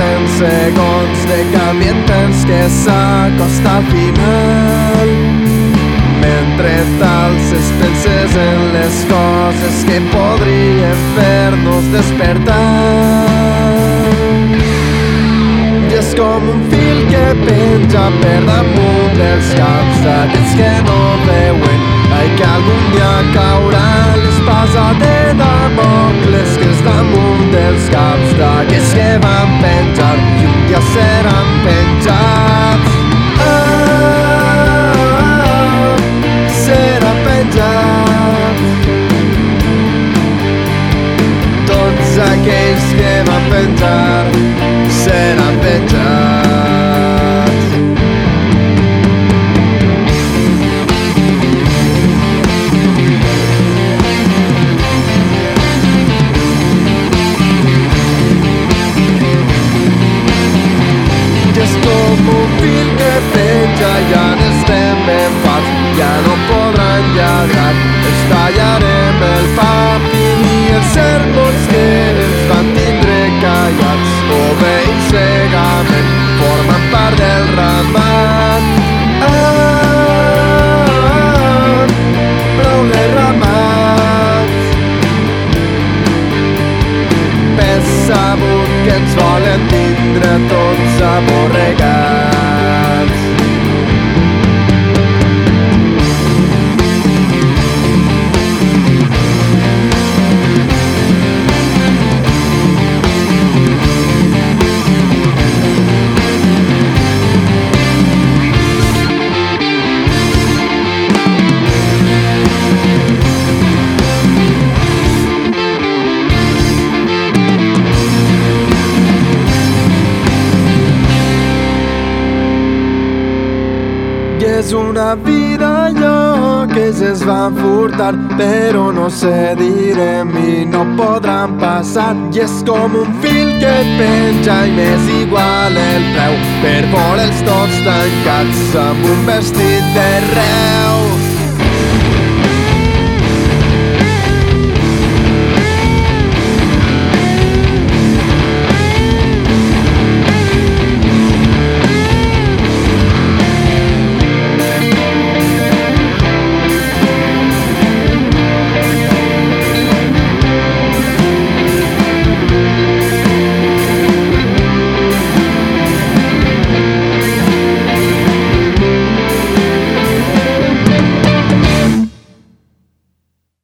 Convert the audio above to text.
compten segons de canvi en temps que s'acosta al final. Mentre talces penses en les coses que podrien fer-nos despertar és com un fil que penja per damunt dels caps d'aquells que no veuen ai que algun dia caurà que van penjar seran penjats. I és com un fil que penja, ja n'estem ben farts, ja no sabut que ens volen tindre tots és una vida allò que se'ns van furtar però no sé direm i no podran passar. I és com un fil que penja i m'és igual el preu. Per veure'ls tots tancats amb un vestit de reu